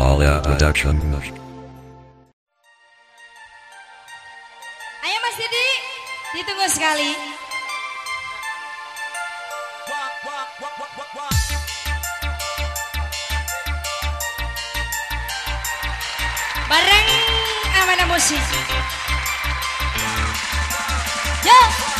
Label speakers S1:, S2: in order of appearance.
S1: Alia Production.
S2: Ayo Mas Didi, ditunggu sekali. Bareng Amana Musik. Yo!